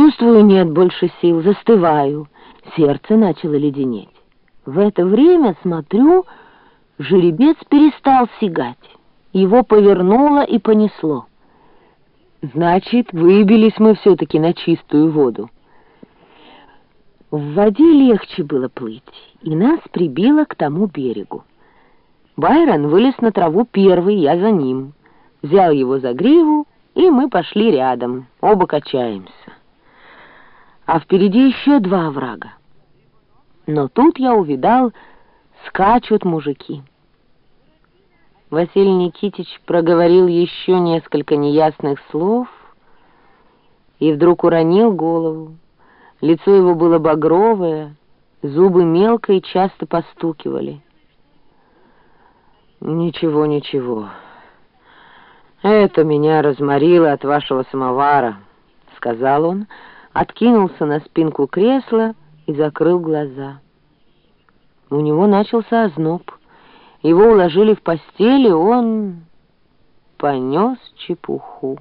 Чувствую, нет больше сил, застываю. Сердце начало леденеть. В это время, смотрю, жеребец перестал сигать. Его повернуло и понесло. Значит, выбились мы все-таки на чистую воду. В воде легче было плыть, и нас прибило к тому берегу. Байрон вылез на траву первый, я за ним. Взял его за гриву, и мы пошли рядом, оба качаемся. А впереди еще два врага. Но тут я увидал, скачут мужики. Василий Никитич проговорил еще несколько неясных слов и вдруг уронил голову. Лицо его было багровое, зубы мелко и часто постукивали. «Ничего, ничего. Это меня разморило от вашего самовара», — сказал он, откинулся на спинку кресла и закрыл глаза. У него начался озноб. Его уложили в постели, он понес чепуху.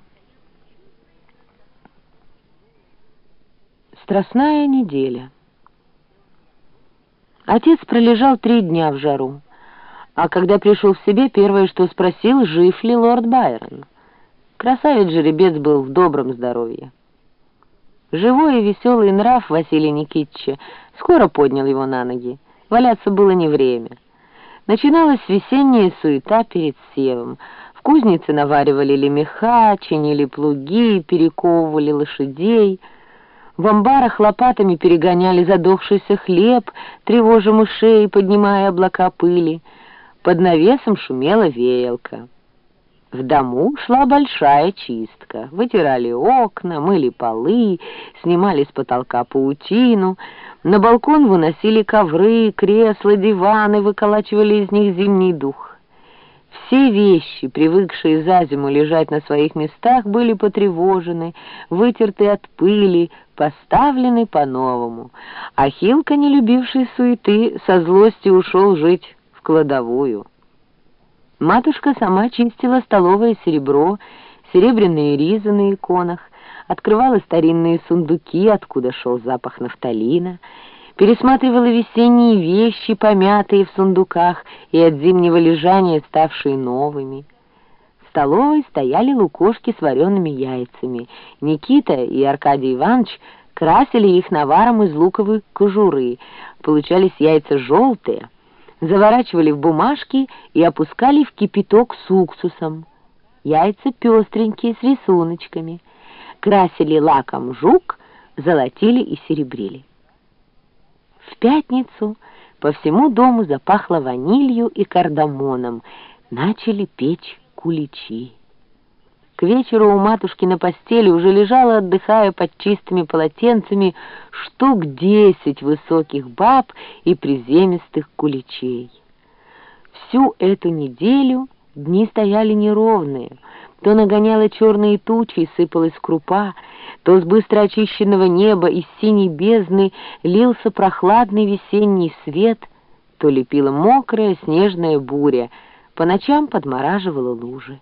Страстная неделя. Отец пролежал три дня в жару, а когда пришел в себе, первое, что спросил, жив ли лорд Байрон. Красавец-жеребец был в добром здоровье. Живой и веселый нрав Василия Никитича скоро поднял его на ноги. Валяться было не время. Начиналась весенняя суета перед севом. В кузнице наваривали лемеха, чинили плуги, перековывали лошадей. В амбарах лопатами перегоняли задохшийся хлеб, тревожа мышей, поднимая облака пыли. Под навесом шумела веялка. В дому шла большая чистка. Вытирали окна, мыли полы, снимали с потолка паутину. На балкон выносили ковры, кресла, диваны, выколачивали из них зимний дух. Все вещи, привыкшие за зиму лежать на своих местах, были потревожены, вытерты от пыли, поставлены по-новому. А Хилка, не любивший суеты, со злости ушел жить в кладовую. Матушка сама чистила столовое серебро, серебряные ризы на иконах, открывала старинные сундуки, откуда шел запах нафталина, пересматривала весенние вещи, помятые в сундуках и от зимнего лежания ставшие новыми. В столовой стояли лукошки с вареными яйцами. Никита и Аркадий Иванович красили их наваром из луковой кожуры. Получались яйца желтые — заворачивали в бумажки и опускали в кипяток с уксусом. Яйца пестренькие, с рисуночками. Красили лаком жук, золотили и серебрили. В пятницу по всему дому запахло ванилью и кардамоном. Начали печь куличи. К вечеру у матушки на постели уже лежала, отдыхая под чистыми полотенцами, штук десять высоких баб и приземистых куличей. Всю эту неделю дни стояли неровные, то нагоняла черные тучи и сыпалась крупа, то с быстро очищенного неба из синей бездны лился прохладный весенний свет, то лепила мокрая снежная буря, по ночам подмораживала лужи.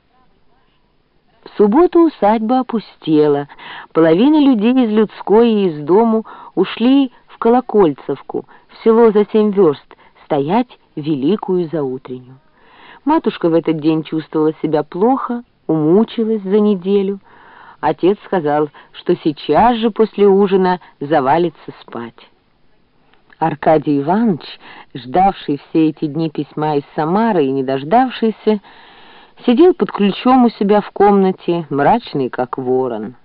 Субботу усадьба опустела. Половина людей из людской и из дому ушли в Колокольцевку, в село за семь верст, стоять великую заутреннюю. Матушка в этот день чувствовала себя плохо, умучилась за неделю. Отец сказал, что сейчас же после ужина завалится спать. Аркадий Иванович, ждавший все эти дни письма из Самары и не дождавшийся, сидел под ключом у себя в комнате, мрачный, как ворон.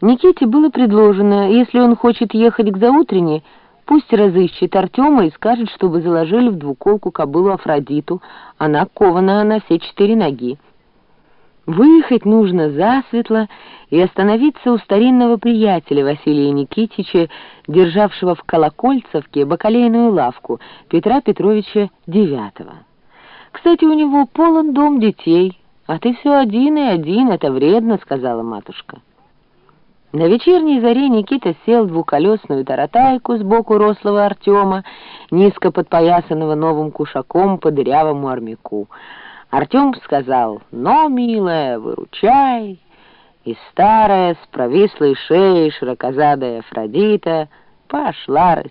Никите было предложено, если он хочет ехать к заутрене, пусть разыщет Артема и скажет, чтобы заложили в двуколку кобылу Афродиту, она кована на все четыре ноги. Выехать нужно засветло и остановиться у старинного приятеля Василия Никитича, державшего в Колокольцевке бакалейную лавку Петра Петровича Девятого. Кстати, у него полон дом детей, а ты все один и один, это вредно, — сказала матушка. На вечерней заре Никита сел в двухколесную таратайку сбоку рослого Артема, низко подпоясанного новым кушаком по дырявому армяку. Артем сказал «Но, милая, выручай!» И старая, с провислой шеей, широкозадая Афродита пошла